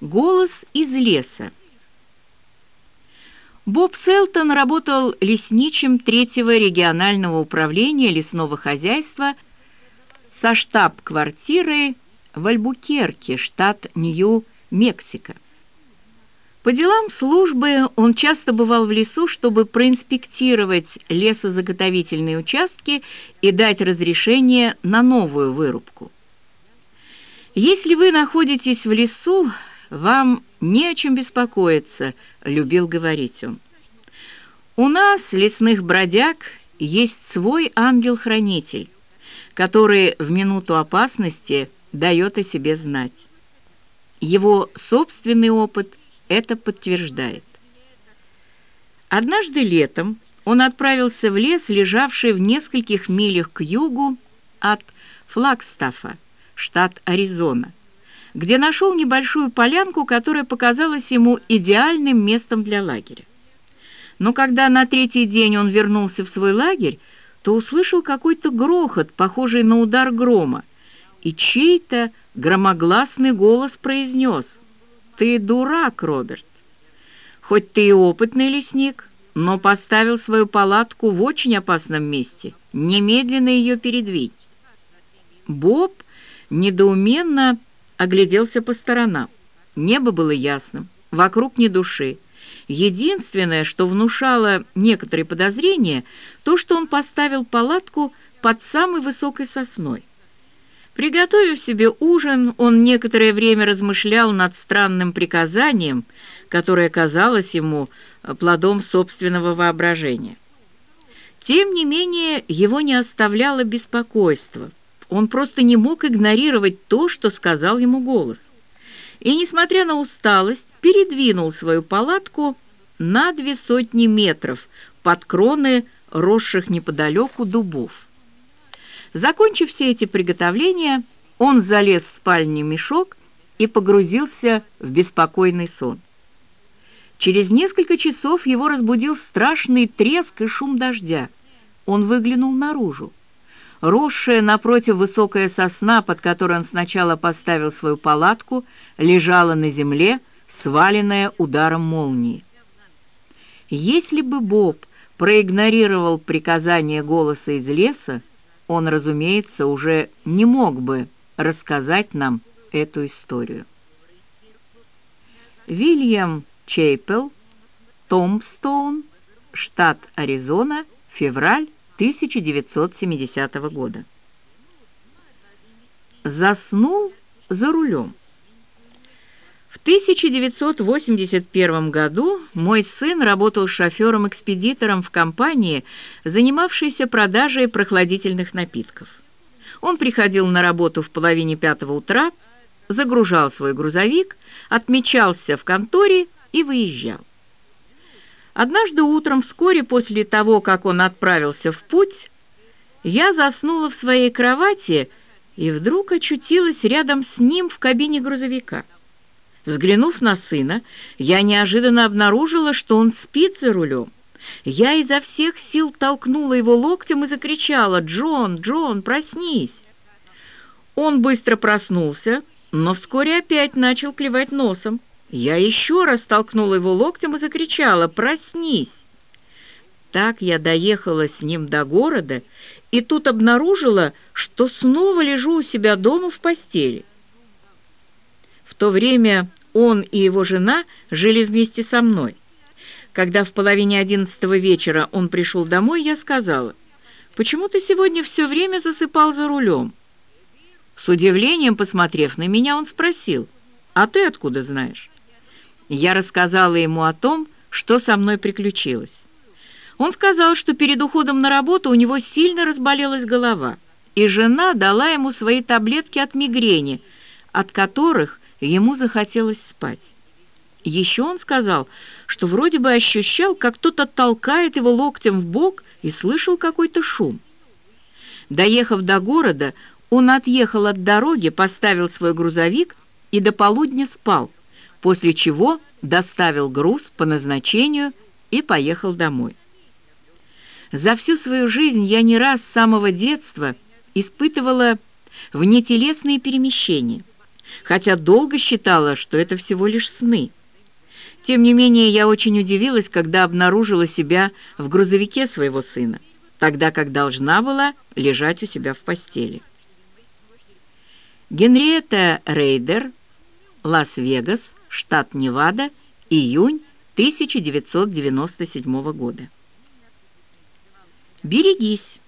Голос из леса. Боб Селтон работал лесничим третьего регионального управления лесного хозяйства со штаб-квартирой в Альбукерке, штат Нью-Мексико. По делам службы он часто бывал в лесу, чтобы проинспектировать лесозаготовительные участки и дать разрешение на новую вырубку. Если вы находитесь в лесу, вам не о чем беспокоиться», — любил говорить он. «У нас, лесных бродяг, есть свой ангел-хранитель, который в минуту опасности дает о себе знать. Его собственный опыт это подтверждает. Однажды летом он отправился в лес, лежавший в нескольких милях к югу от Флагстафа, штат Аризона где нашел небольшую полянку, которая показалась ему идеальным местом для лагеря. Но когда на третий день он вернулся в свой лагерь, то услышал какой-то грохот, похожий на удар грома, и чей-то громогласный голос произнес «Ты дурак, Роберт! Хоть ты и опытный лесник, но поставил свою палатку в очень опасном месте, немедленно ее передвинь». Боб недоуменно огляделся по сторонам. Небо было ясным, вокруг ни души. Единственное, что внушало некоторые подозрения, то, что он поставил палатку под самой высокой сосной. Приготовив себе ужин, он некоторое время размышлял над странным приказанием, которое казалось ему плодом собственного воображения. Тем не менее, его не оставляло беспокойство. Он просто не мог игнорировать то, что сказал ему голос. И, несмотря на усталость, передвинул свою палатку на две сотни метров под кроны росших неподалеку дубов. Закончив все эти приготовления, он залез в спальный мешок и погрузился в беспокойный сон. Через несколько часов его разбудил страшный треск и шум дождя. Он выглянул наружу. Росшая напротив высокая сосна, под которой он сначала поставил свою палатку, лежала на земле, сваленная ударом молнии. Если бы Боб проигнорировал приказание голоса из леса, он, разумеется, уже не мог бы рассказать нам эту историю. Вильям Чейпел, Томстоун, штат Аризона, февраль 1970 года. Заснул за рулем. В 1981 году мой сын работал шофером-экспедитором в компании, занимавшейся продажей прохладительных напитков. Он приходил на работу в половине пятого утра, загружал свой грузовик, отмечался в конторе и выезжал. Однажды утром, вскоре после того, как он отправился в путь, я заснула в своей кровати и вдруг очутилась рядом с ним в кабине грузовика. Взглянув на сына, я неожиданно обнаружила, что он спит за рулем. Я изо всех сил толкнула его локтем и закричала «Джон, Джон, проснись!». Он быстро проснулся, но вскоре опять начал клевать носом. Я еще раз толкнула его локтем и закричала «Проснись!». Так я доехала с ним до города и тут обнаружила, что снова лежу у себя дома в постели. В то время он и его жена жили вместе со мной. Когда в половине одиннадцатого вечера он пришел домой, я сказала, «Почему ты сегодня все время засыпал за рулем?» С удивлением, посмотрев на меня, он спросил, «А ты откуда знаешь?» Я рассказала ему о том, что со мной приключилось. Он сказал, что перед уходом на работу у него сильно разболелась голова, и жена дала ему свои таблетки от мигрени, от которых ему захотелось спать. Еще он сказал, что вроде бы ощущал, как кто-то толкает его локтем в бок и слышал какой-то шум. Доехав до города, он отъехал от дороги, поставил свой грузовик и до полудня спал, после чего доставил груз по назначению и поехал домой. За всю свою жизнь я не раз с самого детства испытывала внетелесные перемещения. хотя долго считала, что это всего лишь сны. Тем не менее, я очень удивилась, когда обнаружила себя в грузовике своего сына, тогда как должна была лежать у себя в постели. Генриетта Рейдер, Лас-Вегас, штат Невада, июнь 1997 года. Берегись!